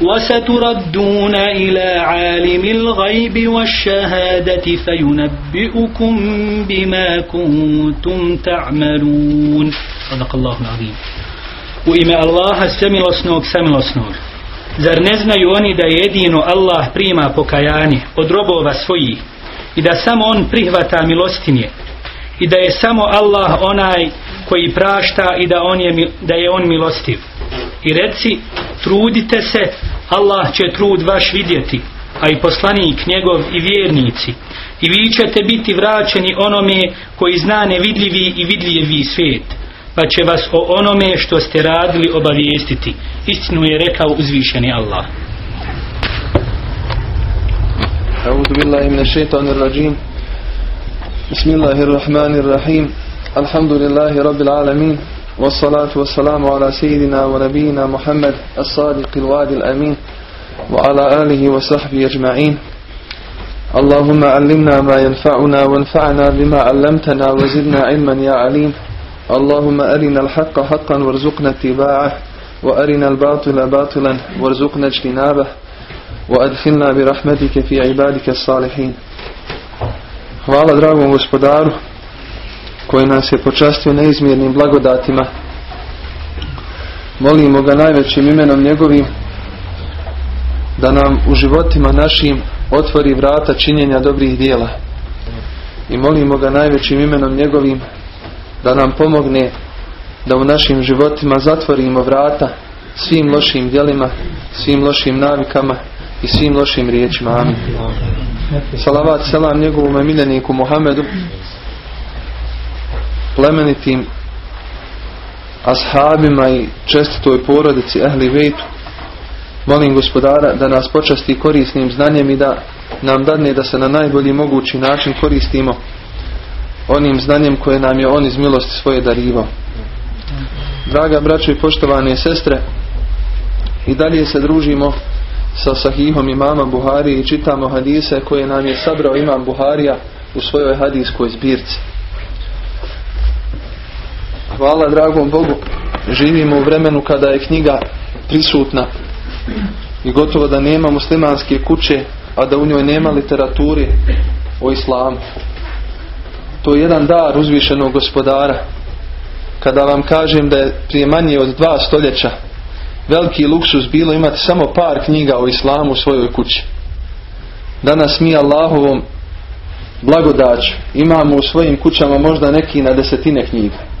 وستردون إلى عالم الغيب والشهادة فينبئكم بما كنتم تعملون صدق الله العظيم U ime Allaha samilosnog samilosnog. Zar ne znaju oni da jedino Allah prima pokajanje od robova svojih i da samo On prihvata milostinje i da je samo Allah onaj koji prašta i da, on je, da je On milostiv. I reci, trudite se, Allah će trud vaš vidjeti, a i poslanik njegov i vjernici. I vi ćete biti vraćeni onome koji zna nevidljivi i vidljivi svijet, pa će vas o onome što ste radili obavijestiti. Istinu je rekao uzvišeni Allah. أعوذ بالله من الشيطان الرجيم بسم الله الرحمن الرحيم الحمد لله رب العالمين والصلاة والسلام على سيدنا ونبينا محمد الصادق الوعد الأمين وعلى آله وصحبه أجمعين. اللهم علمنا ما ينفعنا وانفعنا بما علمتنا وزدنا علما يا عليم. اللهم أرنا الحق حقا وارزقنا اتباعه وأرنا الباطل باطلا وارزقنا اجتنابه وأدخلنا برحمتك في عبادك الصالحين. Hvala dragom gospodaru. Koji nas je počastio neizmjernim blagodatima. Molimo ga najvećim imenom njegovim da nam u životima našim otvori vrata činjenja dobrih dijela. I molimo ga najvećim imenom njegovim da nam pomogne da u našim životima zatvorimo vrata svim lošim djelima, svim lošim navikama i svim lošim riječima. Amin. Salavat selam njegovom miljeniku Muhammedu plemenitim ashabima i čestitoj porodici Ehli Vejtu. Molim gospodara da nas počasti korisnim znanjem i da nam dadne da se na najbolji mogući način koristimo onim znanjem koje nam je on iz milosti svoje darivao. Draga braćo i poštovane sestre, i dalje se družimo sa sahihom imama Buhari i čitamo hadise koje nam je sabrao imam Buharija u svojoj hadijskoj zbirci. Hvala dragom Bogu, živimo u vremenu kada je knjiga prisutna i gotovo da nema muslimanske kuće, a da u njoj nema literaturi o islamu. To je jedan dar uzvišenog gospodara. Kada vam kažem da je prije manje od dva stoljeća veliki luksus bilo imati samo par knjiga o islamu u svojoj kući. Danas mi Allahovom blagodaću imamo u svojim kućama možda neki na desetine knjiga.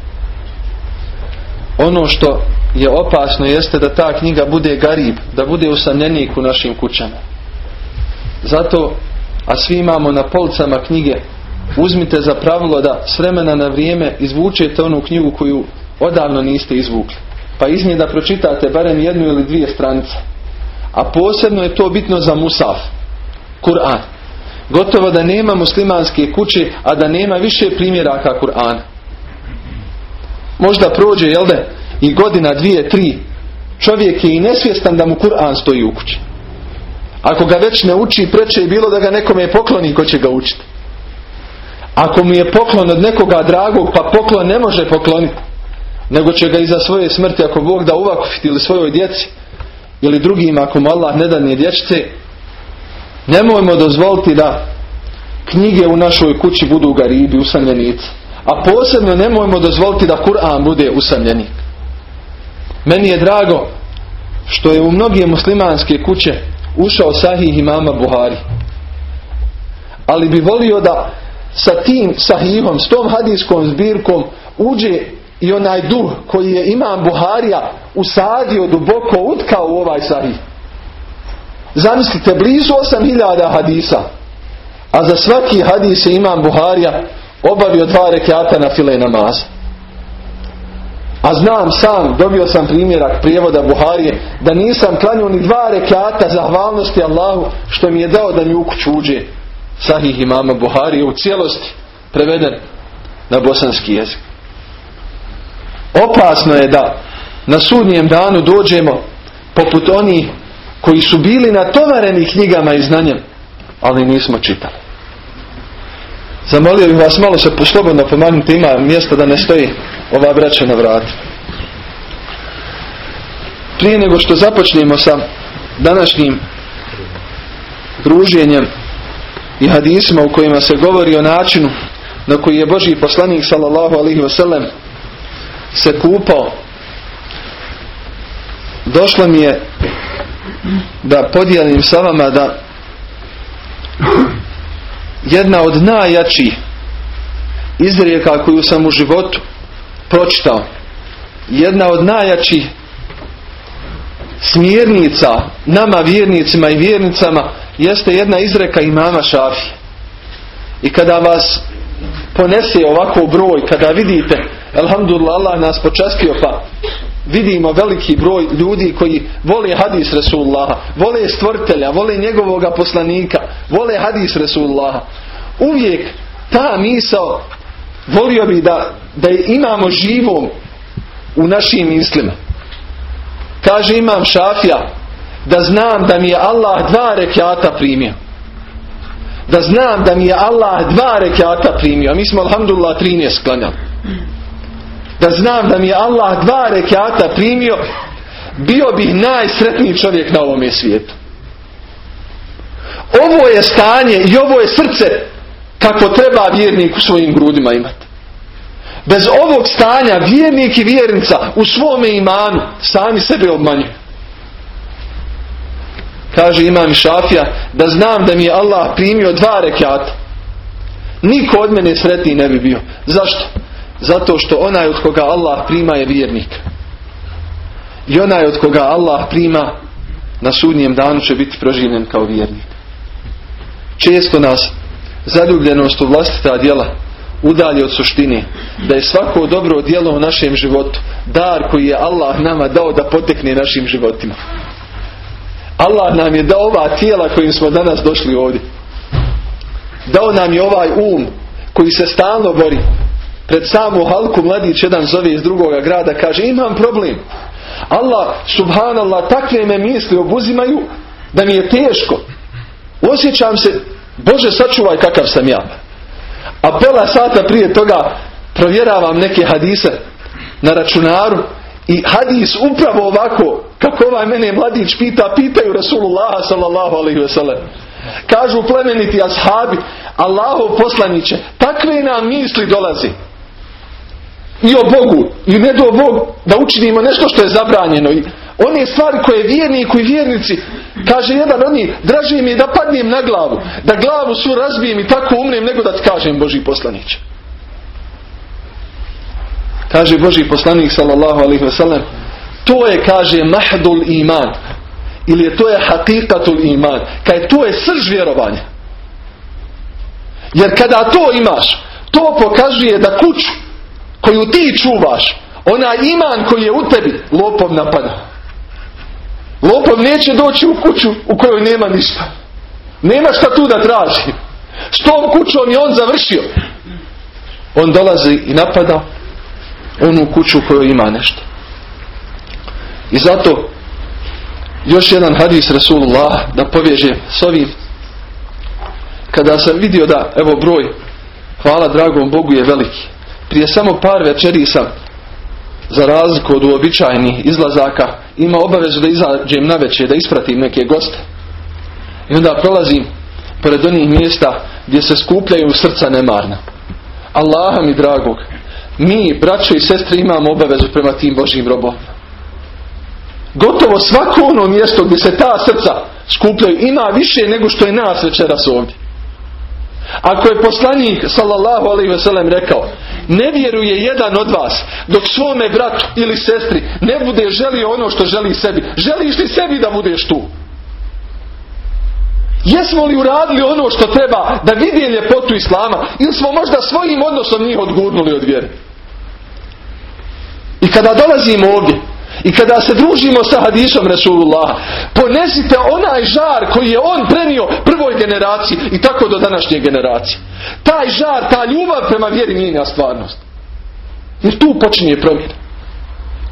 Ono što je opasno jeste da ta knjiga bude garib, da bude usamljenik u našim kućama. Zato, a svi imamo na policama knjige, uzmite za pravilo da s vremena na vrijeme izvučete onu knjigu koju odavno niste izvukli. Pa iz nje da pročitate barem jednu ili dvije stranice. A posebno je to bitno za Musaf, Kur'an. Gotovo da nema muslimanske kuće, a da nema više primjeraka Kur'ana. Možda prođe, jel da, i godina, dvije, tri. Čovjek je i nesvjestan da mu Kur'an stoji u kući. Ako ga već ne uči, preče je bilo da ga nekome pokloni ko će ga učiti. Ako mu je poklon od nekoga dragog, pa poklon ne može pokloniti. Nego će ga iza svoje smrti, ako Bog da uvakufiti ili svojoj djeci, ili drugim, ako mu Allah ne da nije dječice, nemojmo dozvoliti da knjige u našoj kući budu garibi, usamljenici. A posebno nemojmo dozvoliti da Kur'an bude usamljenik. Meni je drago što je u mnoge muslimanske kuće ušao sahih imama Buhari. Ali bi volio da sa tim sahihom, s tom hadijskom zbirkom uđe i onaj duh koji je imam Buharija usadio duboko, utkao u ovaj sahih. Zamislite, blizu 8000 hadisa. A za svaki hadis imam Buharija obavio dva rekiata na file namaza. A znam sam, dobio sam primjerak prijevoda Buharije, da nisam klanio ni dva rekiata zahvalnosti Allahu što mi je dao da mi u kuću uđe Sahih imama Buhari u cijelosti preveden na bosanski jezik. Opasno je da na sudnjem danu dođemo poput onih koji su bili natovareni knjigama i znanjem, ali nismo čitali. Zamolio bih vas malo se slobodno pomagnuti, ima mjesta da ne stoji ova braća na vratu. Prije nego što započnemo sa današnjim druženjem i hadisima u kojima se govori o načinu na koji je Boži poslanik sallallahu alaihi wasallam se kupao došlo mi je da podijelim sa vama da jedna od najjačih izrijeka koju sam u životu pročitao jedna od najjačih smjernica nama vjernicima i vjernicama jeste jedna izreka imama Šafije. I kada vas ponese ovako broj, kada vidite, alhamdulillah, Allah nas počastio pa vidimo veliki broj ljudi koji vole hadis Resulullaha, vole stvrtelja, vole njegovoga poslanika, vole hadis Resulullaha. Uvijek ta misao volio bi da, da je imamo živom u našim mislima. Kaže imam šafija da znam da mi je Allah dva rekiata primio. Da znam da mi je Allah dva rekiata primio. A mi smo alhamdulillah 13 sklanjali. Da znam da mi je Allah dva rekiata primio bio bih najsretniji čovjek na ovome svijetu. Ovo je stanje i ovo je srce kako treba vjernik u svojim grudima imati. Bez ovog stanja vjernik i vjernica u svome imanu sami sebe obmanjuju. Kaže imam Šafija da znam da mi je Allah primio dva rekata. Niko od mene sretniji ne bi bio. Zašto? Zato što onaj od koga Allah prima je vjernik. I onaj od koga Allah prima na sudnjem danu će biti proživljen kao vjernik. Često nas zaljubljenost u vlastita djela udalje od suštine. Da je svako dobro djelo u našem životu dar koji je Allah nama dao da potekne našim životima. Allah nam je dao ova tijela kojim smo danas došli ovdje. Dao nam je ovaj um koji se stalno bori. Pred samu halku mladić jedan zove iz drugoga grada kaže imam problem. Allah subhanallah takve me misli obuzimaju da mi je teško. Osjećam se Bože sačuvaj kakav sam ja. A pola sata prije toga provjeravam neke hadise na računaru i hadis upravo ovako kako ovaj mene mladić pita, pitaju Rasulullah sallallahu alaihi sellem. Kažu plemeniti ashabi, Allahov poslaniće, takve nam misli dolazi. I o Bogu, i ne do Bog da učinimo nešto što je zabranjeno. I one stvari koje vjerniku i vjernici, kaže jedan od njih, draže mi je da padnem na glavu, da glavu su razbijem i tako umrem nego da kažem Boži poslaniće. Kaže Boži poslanik sallallahu alaihi ve sellem, to je, kaže, mahdul iman. Ili je to je hakikatul iman. Kaj to je srž vjerovanja. Jer kada to imaš, to pokazuje da kuću koju ti čuvaš, onaj iman koji je u tebi, lopov napada. Lopov neće doći u kuću u kojoj nema ništa. Nema šta tu da traži. S tom kućom je on završio. On dolazi i napada onu kuću u kojoj ima nešto. I zato još jedan hadis Rasulullah da povježe s ovim. Kada sam vidio da, evo broj, hvala dragom Bogu je veliki. Prije samo par večeri sam za razliku od uobičajenih izlazaka ima obavezu da izađem na večer, da ispratim neke goste. I onda prolazim pored onih mjesta gdje se skupljaju srca nemarna. Allaha mi dragog, mi, braćo i sestre, imamo obavezu prema tim Božim robovima gotovo svako ono mjesto gdje se ta srca skupljaju ima više nego što je nas večeras ovdje. Ako je poslanik sallallahu alaihi ve sellem rekao ne vjeruje jedan od vas dok svome bratu ili sestri ne bude želio ono što želi sebi. Želiš li sebi da budeš tu? Jesmo li uradili ono što treba da vidi ljepotu Islama ili smo možda svojim odnosom njih odgurnuli od vjere? I kada dolazimo ovdje I kada se družimo sa hadisom Rasulullah, ponesite onaj žar koji je on prenio prvoj generaciji i tako do današnje generacije. Taj žar, ta ljubav prema vjeri mijenja stvarnost. Jer tu počinje promjena.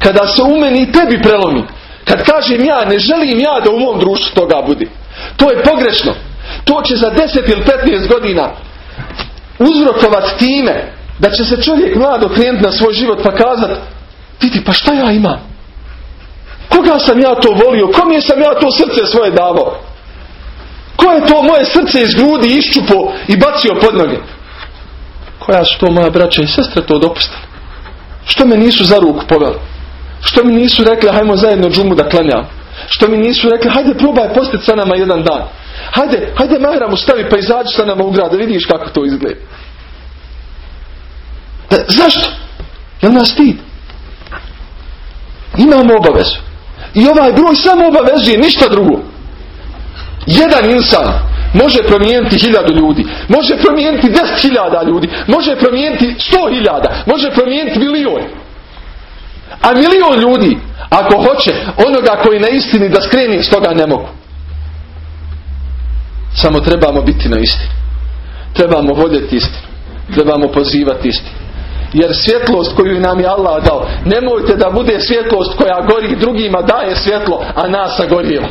Kada se u meni i tebi prelomi, kad kažem ja, ne želim ja da u mom društvu toga budi. To je pogrešno. To će za 10 ili 15 godina uzrokovati time da će se čovjek mlado krenuti na svoj život pa kazat vidi pa šta ja imam? Koga sam ja to volio? Kom je sam ja to srce svoje davao? Ko je to moje srce iz grudi iščupo i bacio pod noge? Koja su to moja braća i sestre to dopustili? Što me nisu za ruku poveli? Što mi nisu rekli hajmo zajedno džumu da klanjam? Što mi nisu rekli hajde probaj postati sa nama jedan dan? Hajde, hajde Mahram stavi pa izađi sa nama u grad da vidiš kako to izgleda. Da, zašto? Jel nas stid? Imamo obavezu. I ovaj broj samo obavezuje, ništa drugo. Jedan insan može promijeniti hiljadu ljudi, može promijeniti deset hiljada ljudi, može promijeniti sto hiljada, može promijeniti milijon. A milion ljudi, ako hoće, onoga koji na istini da skreni toga ne mogu. Samo trebamo biti na istini. Trebamo voljeti istinu. Trebamo pozivati istinu. Jer svjetlost koju nam je Allah dao, nemojte da bude svjetlost koja gori drugima daje svjetlo, a nas sagorijeva.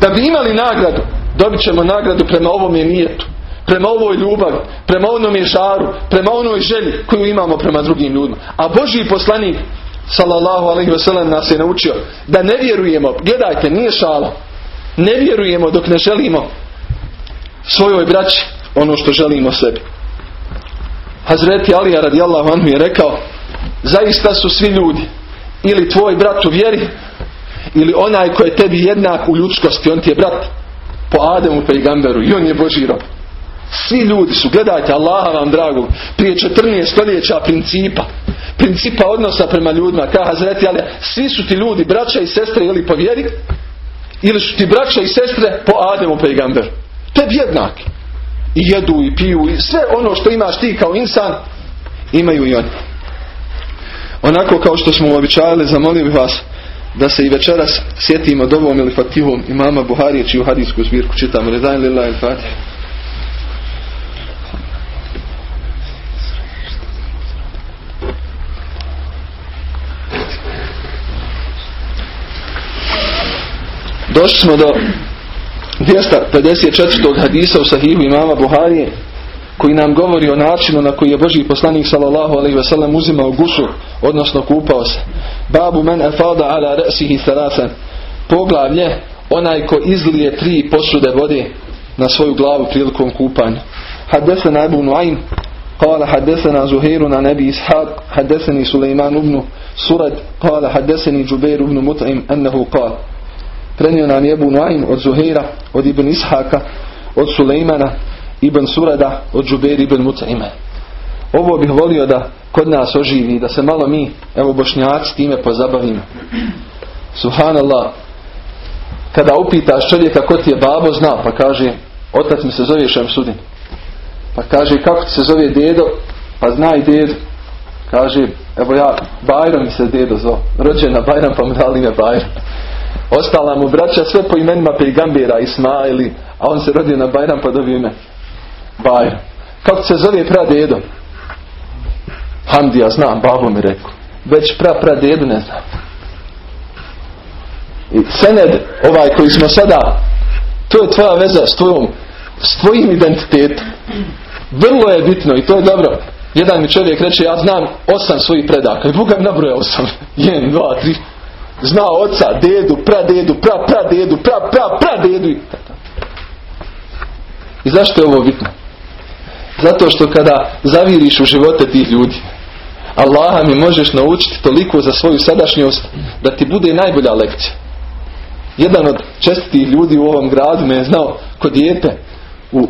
Da bi imali nagradu, dobit ćemo nagradu prema ovom nijetu, prema ovoj ljubavi, prema onom žaru, prema onoj želji koju imamo prema drugim ljudima. A Božji poslanik, sallallahu alaihi wasallam, nas je naučio da ne vjerujemo, gledajte, nije šala, ne vjerujemo dok ne želimo svojoj braći ono što želimo sebi. Hazreti Alija radijallahu anhu je rekao zaista su svi ljudi ili tvoj brat u vjeri ili onaj koji je tebi jednak u ljudskosti, on ti je brat po Ademu pejgamberu i on je Boži rob. Svi ljudi su, gledajte Allaha vam drago, prije 14 stoljeća principa, principa odnosa prema ljudima, kao Hazreti Alija, svi su ti ljudi, braća i sestre ili po vjeri, ili su ti braća i sestre po Ademu pejgamberu. Tebi jednaki i jedu i piju i sve ono što imaš ti kao insan imaju i oni. Onako kao što smo uobičajali, zamolio bih vas da se i večeras sjetimo dovom ili fatihom imama Buharije čiju hadijsku zbirku čitamo. Redan lila il fatih. Došli smo do 254. hadisa u sahihu imama Buharije koji nam govori o načinu na koji je Boži poslanik sallallahu alaihi ve sellem uzimao gusu, odnosno kupao se. Babu men afada ala rasihi thalathan. Poglavlje onaj ko izlije tri posude vode na svoju glavu prilikom kupanja. Hadesena Abu Nuaym قال حدثنا زهير عن أبي إسحاق حدثني سليمان بن سرد قال حدثني جبير بن مطعم أنه قال prenio nam je Ebu Nuaym od Zuheira, od Ibn Ishaka, od Sulejmana, Ibn Surada, od Džuber Ibn Mut'ime. Ovo bih volio da kod nas oživi, da se malo mi, evo bošnjaci, time pozabavimo. Subhanallah, kada upitaš čovjeka ko ti je babo, zna, pa kaže, otac mi se zove Šemsudin. Pa kaže, kako ti se zove dedo? Pa zna i dedo. Kaže, evo ja, Bajram mi se dedo zove. Rođen na Bajram, pa mu dali ime Bajram. Ostala mu braća sve po imenima pejgambera Ismaili, a on se rodio na Bajram pa dobio ime Bajram. Kako se zove pradedo? Hamdija znam, babo mi rekao. Već pra pradedu ne znam. I Sened, ovaj koji smo sada, to je tvoja veza s tvojom, s tvojim identitetom. Vrlo je bitno i to je dobro. Jedan mi čovjek reče, ja znam osam svojih predaka. I Boga mi nabroja osam. Jedan, dva, tri. Zna oca, dedu, pradedu, pra, pradedu, pra, pra, pradedu. I zašto je ovo bitno? Zato što kada zaviriš u živote tih ljudi, Allaha mi možeš naučiti toliko za svoju sadašnjost da ti bude najbolja lekcija. Jedan od čestitih ljudi u ovom gradu me je znao kod dijete u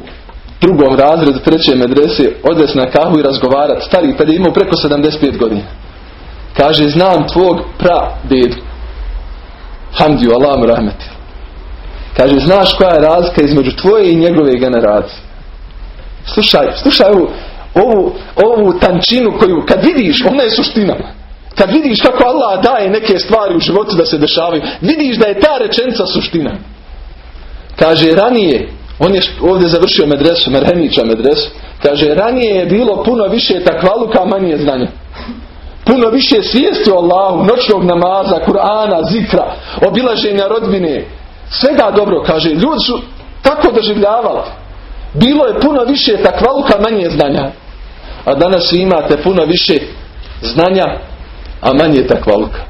drugom razredu treće medrese odvesti na kahu i razgovarati. Stari, kada je imao preko 75 godina. Kaže, znam tvog pra dedu. Hamdiju, Allah mu rahmeti. Kaže, znaš koja je razlika između tvoje i njegove generacije? Slušaj, slušaj ovu, ovu, ovu tančinu koju kad vidiš, ona je suština. Kad vidiš kako Allah daje neke stvari u životu da se dešavaju, vidiš da je ta rečenica suština. Kaže, ranije, on je ovdje završio medresu, Merhenića medresu, kaže, ranije je bilo puno više takvaluka, manje znanja. Puno više svijesti o Allahu, noćnog namaza, Kur'ana, zikra, obilaženja rodbine. Svega dobro, kaže, ljudi su tako doživljavali. Bilo je puno više takvaluka, manje znanja. A danas vi imate puno više znanja, a manje takvaluka.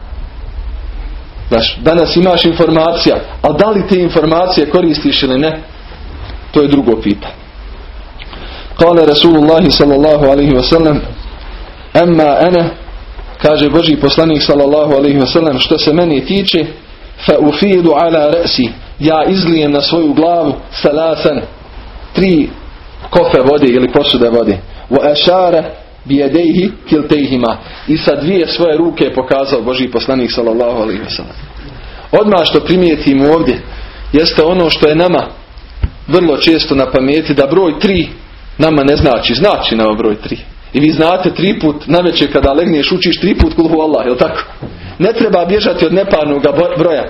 Znaš, danas imaš informacija, ali da li te informacije koristiš ili ne, to je drugo pitanje. Kale Rasulullahi sallallahu alaihi wasallam, emma ene, kaže Boži poslanik sallallahu alaihi wasallam, što se meni tiče, fa ufidu ala resi, ja izlijem na svoju glavu salasan, tri kofe vode ili posude vode. Wa ashara bi yadayhi kiltayhima. I sa dvije svoje ruke je pokazao Boži poslanik sallallahu alejhi ve sellem. Odmah što primijetimo ovdje jeste ono što je nama vrlo često na pameti da broj tri nama ne znači, znači nama broj tri. I vi znate tri put na kada legneš učiš tri put kulhu Allah, jel tako? Ne treba bježati od neparnog broja.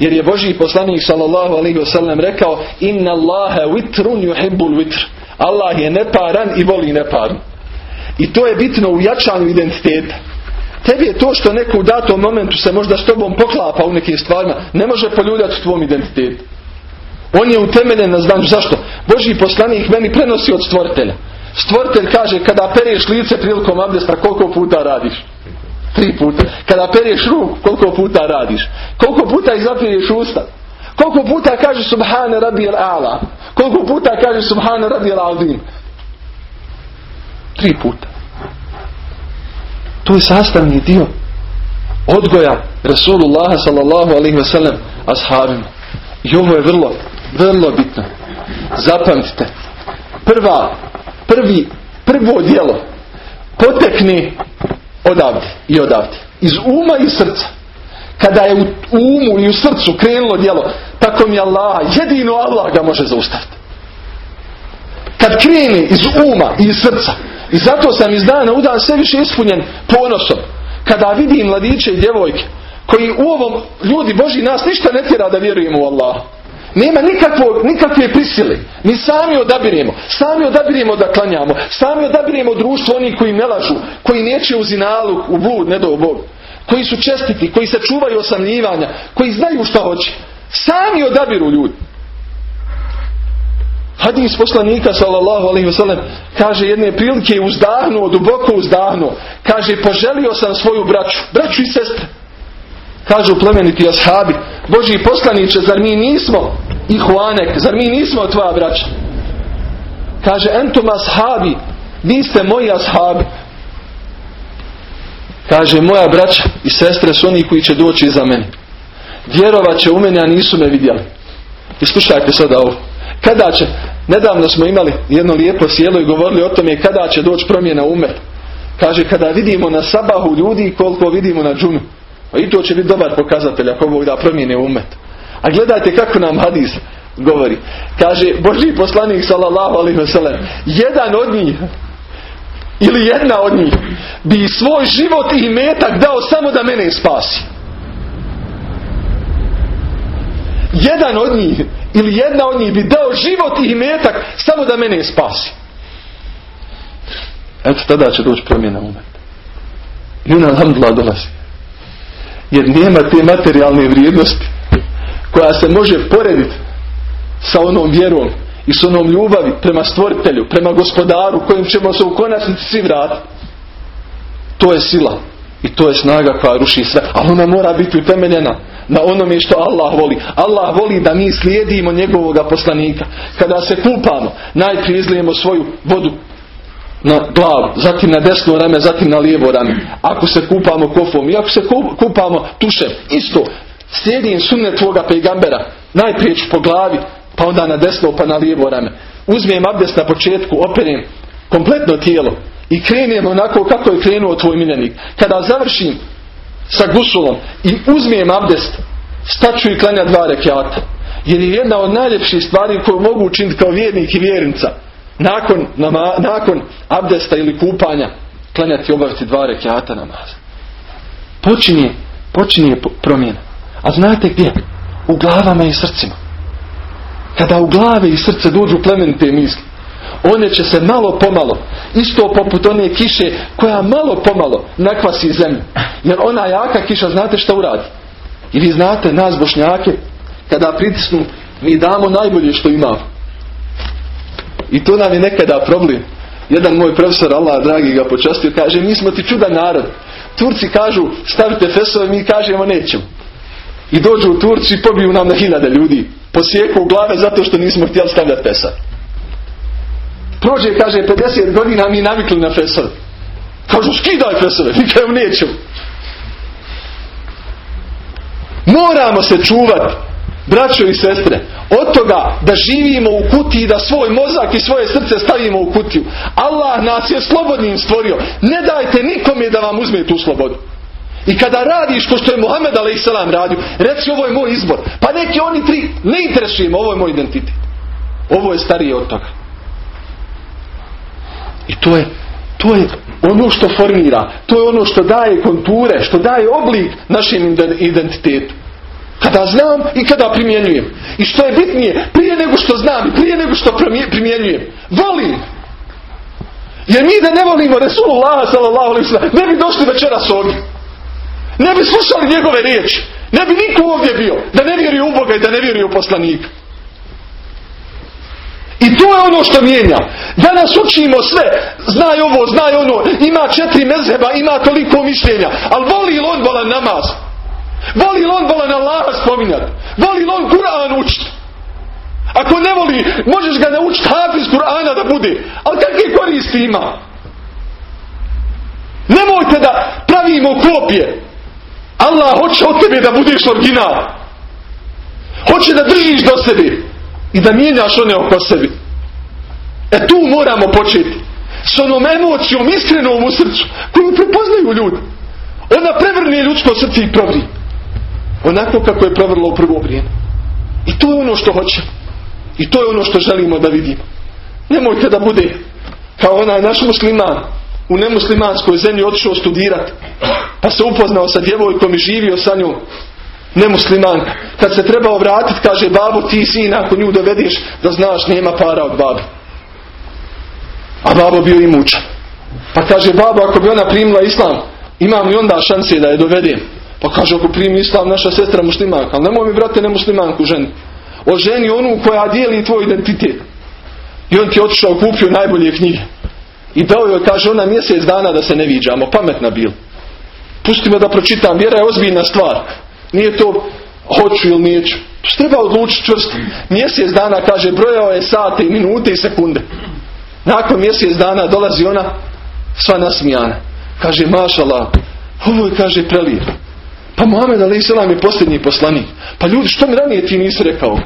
Jer je Boži poslanik sallallahu alaihi wasallam rekao Inna Allahe vitrun yuhibbul vitr. Allah je neparan i voli neparan. I to je bitno u jačanju identiteta. Tebi je to što neko u datom momentu se možda s tobom poklapa u nekim stvarima, ne može poljuljati tvom identitetu. On je utemeljen na znanju. Zašto? Boži poslanik meni prenosi od stvoritelja. Stvoritelj kaže kada pereš lice prilikom abdesta koliko puta radiš? Tri puta. Kada pereš ruku koliko puta radiš? Koliko puta ih zapireš usta? Koliko puta kaže subhane radi ala? Koliko puta kaže subhane radi azim? Tri puta. To je sastavni dio odgoja Rasulullah sallallahu alaihi wasallam ashabima. I ovo je vrlo, vrlo bitno. Zapamtite. Prva, prvi, prvo djelo potekne odavde i odavde. Iz uma i srca. Kada je u umu i u srcu krenulo djelo, tako mi Allah, jedino Allah ga može zaustaviti. Kad krene iz uma i iz srca, i zato sam iz dana u dan sve više ispunjen ponosom, kada vidim mladiće i djevojke, koji u ovom ljudi Boži nas ništa ne tjera da vjerujemo u Allah. Nema nikakvog, nikakve prisile. Mi sami odabiremo. Sami odabiremo da klanjamo. Sami odabiremo društvo onih koji ne lažu. Koji neće u zinalu, u blud, ne do Bog. Koji su čestiti, koji se čuvaju osamljivanja. Koji znaju što hoće. Sami odabiru ljudi. Hadis poslanika sallallahu alaihi wasallam kaže jedne prilike uzdahnuo, duboko uzdahnuo. Kaže poželio sam svoju braću, braću i sestre. Kažu plemeniti ashabi, Boži poslaniče, zar mi nismo ihuanek, zar mi nismo tvoja braća? Kaže, entum ashabi, vi ste moji ashabi. Kaže, moja braća i sestre su oni koji će doći za mene. Vjerovat će u mene, a nisu me vidjeli. I slušajte sada ovo. Kada će, nedavno smo imali jedno lijepo sjelo i govorili o tome kada će doći promjena umet. Kaže, kada vidimo na sabahu ljudi koliko vidimo na džunu. I to će biti dobar pokazatelj ako Bog da promijene umet. A gledajte kako nam hadis govori. Kaže Boži poslanik sallallahu alaihi wasallam jedan od njih ili jedna od njih bi svoj život i metak dao samo da mene spasi. Jedan od njih ili jedna od njih bi dao život i metak samo da mene spasi. Eto tada će doći promjena umet. I ona alhamdulillah dolazi. Jer nema te materijalne vrijednosti koja se može porediti sa onom vjerom i s onom ljubavi prema stvoritelju, prema gospodaru kojim ćemo se u konačnici svi vratiti. To je sila i to je snaga koja ruši sve. Ali ona mora biti utemeljena na onome što Allah voli. Allah voli da mi slijedimo njegovoga poslanika. Kada se kupamo, najprije izlijemo svoju vodu na glavu, zatim na desno rame, zatim na lijevo rame. Ako se kupamo kofom i ako se kupamo tušem, isto slijedim sunne tvoga pejgambera, najprije ću po glavi, pa onda na desno, pa na lijevo rame. Uzmem abdest na početku, operem kompletno tijelo i krenem onako kako je krenuo tvoj miljenik. Kada završim sa gusulom i uzmem abdest, staću i klanja dva rekiata. Jer je jedna od najljepših stvari koju mogu učiniti kao vjernik i vjernica nakon, nakon abdesta ili kupanja klanjati i obaviti dva rekiata namaza. počinje, počinje promjena. A znate gdje? U glavama i srcima. Kada u glave i srce dođu plemenite misli, one će se malo pomalo, isto poput one kiše koja malo pomalo nakvasi zemlju. Jer ona jaka kiša, znate šta uradi? I vi znate, nas bošnjake, kada pritisnu, mi damo najbolje što imamo. I to nam je nekada problem. Jedan moj profesor, Allah dragi ga počastio, kaže mi smo ti čudan narod. Turci kažu stavite fesove, mi kažemo nećemo. I dođu u Turci i pobiju nam na hiljade ljudi. Posijeku u glave zato što nismo htjeli stavljati pesa. Prođe, kaže, 50 godina mi navikli na fesove. Kažu, skidaj fesove. Kažemo, nećemo. Moramo se čuvati, braćo i sestre, od toga da živimo u kutiji da svoj mozak i svoje srce stavimo u kutiju. Allah nas je slobodnim stvorio. Ne dajte nikome da vam uzme tu slobodu. I kada radiš ko što je Muhammed a.s. radio, reci ovo je moj izbor. Pa neki oni tri, ne interesujemo, ovo je moj identitet. Ovo je starije od toga. I to je, to je ono što formira, to je ono što daje konture, što daje oblik našem identitetu. Kada znam i kada primjenjujem. I što je bitnije, prije nego što znam i prije nego što primjenjujem. Volim. Jer mi da ne volimo Resulullah alaihi ne bi došli večeras ovdje. Ne bi slušali njegove riječi. Ne bi niko ovdje bio da ne vjeruje u Boga i da ne vjeruje u poslanika. I to je ono što mijenja. Danas učimo sve. Znaj ovo, znaj ono. Ima četiri mezheba, ima toliko mišljenja. Ali voli li on volan namaz? Voli li on volan Allaha spominjati? Voli li on Kur'an učiti? Ako ne voli, možeš ga naučiti hafiz Kur'ana da bude. Ali kakve koristi ima? Nemojte da pravimo kopije. Allah hoće od tebe da budeš original. Hoće da držiš do sebe i da mijenjaš one oko sebi. E tu moramo početi. S onom emocijom, iskrenom u srcu, koju prepoznaju ljudi. Ona prevrne ljudsko srce i provri. Onako kako je provrlo u prvo vrijeme. I to je ono što hoćemo. I to je ono što želimo da vidimo. Nemojte da bude kao onaj naš musliman u nemuslimanskoj zemlji otišao studirati pa se upoznao sa djevojkom i živio sa njom nemuslimanka. Kad se trebao vratiti, kaže babu ti sin ako nju dovediš da znaš nema para od babi. A babo bio i mučan. Pa kaže babo ako bi ona primila islam, imam li onda šanse da je dovedem? Pa kaže ako primi islam naša sestra muslimanka, ali nemoj mi brate nemuslimanku ženi. O ženi onu koja dijeli tvoj identitet. I on ti je otišao kupio najbolje knjige. I dao joj kaže ona mjesec dana da se ne viđamo, pametna bil. Pusti me da pročitam, vjera je ozbiljna stvar. Nije to hoću ili neću. Treba odlučiti čvrsto. Mjesec dana, kaže, brojao je sate i minute i sekunde. Nakon mjesec dana dolazi ona sva nasmijana. Kaže, mašala, ovo je, kaže, prelijepo. Pa Mohamed Ali Islam je posljednji poslanik. Pa ljudi, što mi ranije ti nisi rekao?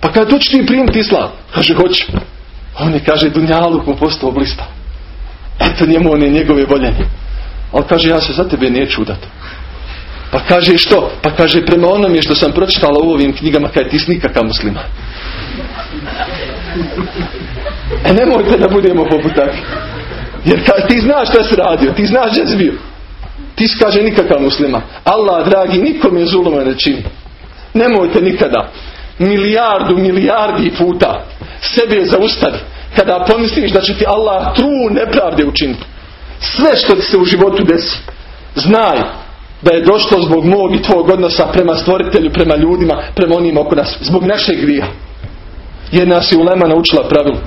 Pa kada ću ti primiti islam? Kaže, hoću. On je, kaže, Dunjaluk mu postao blista. Eto njemu one njegove voljenje. On kaže, ja se za tebe neću udati. Pa kaže što? Pa kaže prema onome što sam pročitala u ovim knjigama kaj ti nikakav muslima. E nemojte da budemo poput takvi. Jer kad ti znaš šta se radio, ti znaš gdje si bio. Ti si kaže nikakav muslima. Allah dragi nikome zuluma ne čini. Nemojte nikada milijardu, milijardi puta sebe zaustavi. Kada pomisliš da će ti Allah tru nepravde učiniti. Sve što ti se u životu desi. Znaj da je došlo zbog mog i tvog odnosa prema stvoritelju, prema ljudima, prema onim oko nas. Zbog našeg grija. Jer nas je ulema naučila pravilo.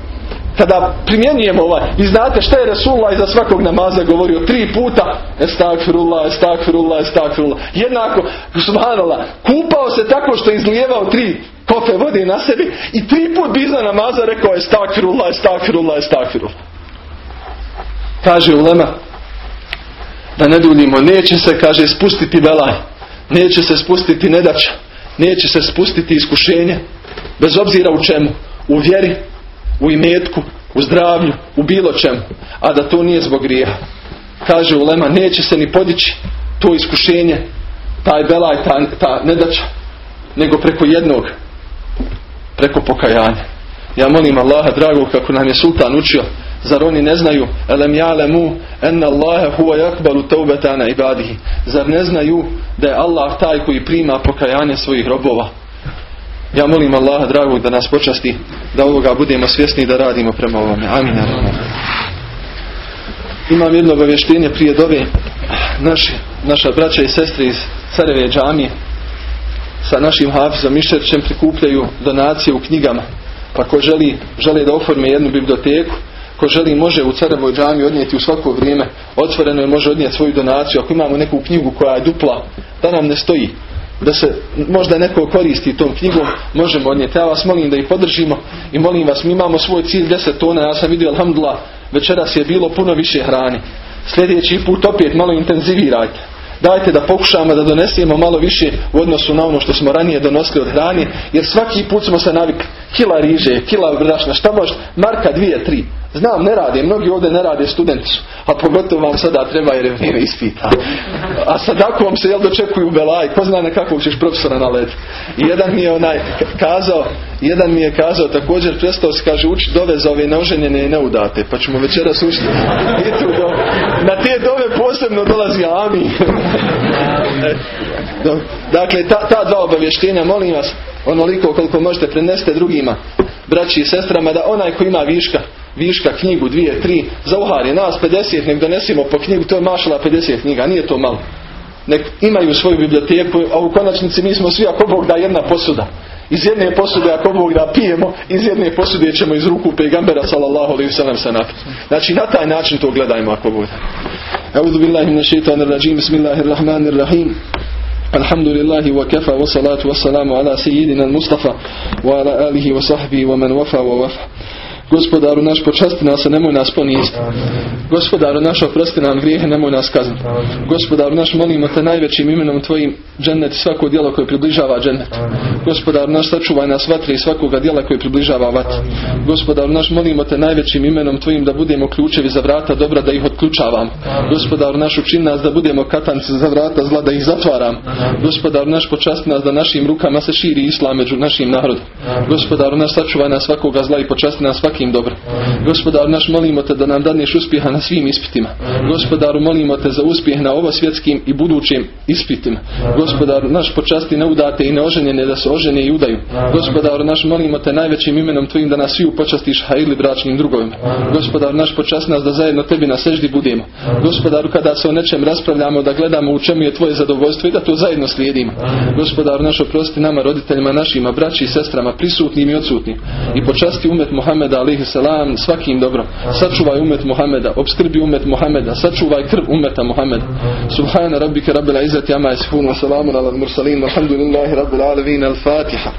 Kada primjenjujemo ovaj, vi znate šta je Resulullah iza svakog namaza govorio tri puta, estakfirullah, estakfirullah, estakfirullah. Jednako, subhanallah, kupao se tako što je izlijevao tri kofe vode na sebi i tri put bi namaza rekao estakfirullah, estakfirullah, estakfirullah. Kaže ulema, da ne duljimo, neće se, kaže, spustiti velaj, neće se spustiti nedača, neće se spustiti iskušenje, bez obzira u čemu, u vjeri, u imetku, u zdravlju, u bilo čemu, a da to nije zbog grija. Kaže Ulema, neće se ni podići to iskušenje, taj belaj, ta, ta nedača, nego preko jednog, preko pokajanja. Ja molim Allaha drago kako nam je sultan učio, Zar oni ne znaju? Elem ja'lemu en Allahe huwa yakbalu taubata na ibadihi. Zar ne znaju da je Allah taj koji prima pokajanje svojih robova? Ja molim Allaha dragog da nas počasti da ovoga budemo svjesni da radimo prema ovome. Amin. Imam jedno obavještenje prije dove naši, naša braća i sestre iz Careve džamije sa našim hafizom Mišerićem prikupljaju donacije u knjigama. Pa ko želi, želi da oforme jednu biblioteku, ko želi može u Carevoj džami odnijeti u svako vrijeme, otvoreno je može odnijeti svoju donaciju. Ako imamo neku knjigu koja je dupla, da nam ne stoji da se možda neko koristi tom knjigom, možemo odnijeti. Ja vas molim da ih podržimo i molim vas, mi imamo svoj cilj 10 tona, ja sam vidio, alhamdulillah, večeras je bilo puno više hrane. Sljedeći put opet malo intenzivirajte. Dajte da pokušamo da donesemo malo više u odnosu na ono što smo ranije donosili od hrane, jer svaki put smo se navikli. Kila riže, kila brašna, šta može? Marka dvije, tri. Znam, ne rade, mnogi ovdje ne rade, studenti su, a pogotovo vam sada treba jer je vrijeme ispita. A sad ako vam se jel dočekuju belaj, ko zna na ćeš profesora na led. I jedan mi je onaj kazao, jedan mi je kazao također prestao se kaže uči dove za ove neoženjene i neudate, pa ćemo večeras učiti. Na te dove posebno dolazi Ami. Dakle, ta, ta dva obavještenja, molim vas, onoliko koliko možete preneste drugima, braći i sestrama, da onaj ko ima viška, viška knjigu, dvije, tri, za uhar je nas 50, nek donesimo po knjigu, to je mašala 50 knjiga, nije to malo. Nek imaju svoju biblioteku, a u konačnici mi smo svi, ako Bog da jedna posuda. Iz jedne posude, ako Bog da pijemo, iz jedne posude ćemo iz ruku pejgambera sallallahu alaihi sallam se napiti. Znači na taj način to gledajmo ako Bog da. Euzu billahi min shaitanir rajim, bismillahirrahmanirrahim. الحمد لله وكفى والصلاة والسلام على سيدنا المصطفى وعلى آله وصحبه ومن وفى ووفى Gospodaru naš počasti nas, a nemoj nas poniziti. Gospodaru naš oprosti nam grijehe, nemoj nas kazniti. Gospodaru naš molimo te najvećim imenom tvojim džennet i svako djelo koje približava džennet. Gospodaru naš sačuvaj nas vatre i svakoga djela koje približava vatri. Gospodaru naš molimo te najvećim imenom tvojim da budemo ključevi za vrata dobra da ih otključavam. Gospodaru naš učin nas da budemo katanci za vrata zla da ih zatvaram. Gospodaru naš počasti nas da našim rukama se širi islam među našim narodom. Gospodaru naš sačuvaj nas svakoga zla i počasti nas svakim dobro. Gospodaru naš molimo te da nam daneš uspjeha na svim ispitima. Gospodaru molimo te za uspjeh na ovo svjetskim i budućim ispitima. Gospodaru naš počasti neudate i neoženjene da se ožene i udaju. Gospodaru naš molimo te najvećim imenom tvojim da nas svi počastiš hajili bračnim drugovima. Gospodaru naš počasti nas da zajedno tebi na seždi budemo. Gospodaru kada se o nečem raspravljamo da gledamo u čemu je tvoje zadovoljstvo i da to zajedno slijedimo. Gospodaru naš oprosti nama roditeljima našima, braći i sestrama, prisutnim i odsutnim. I počasti umet Muhameda alaihi salam svakim dobro. Sačuvaj umet Muhameda, obskrbi umet Muhameda, sačuvaj krv umeta Muhameda. Subhana rabbika rabbil izzati amma yasifun wa salamun ala al-mursalin walhamdulillahi rabbil alamin. Al-Fatiha.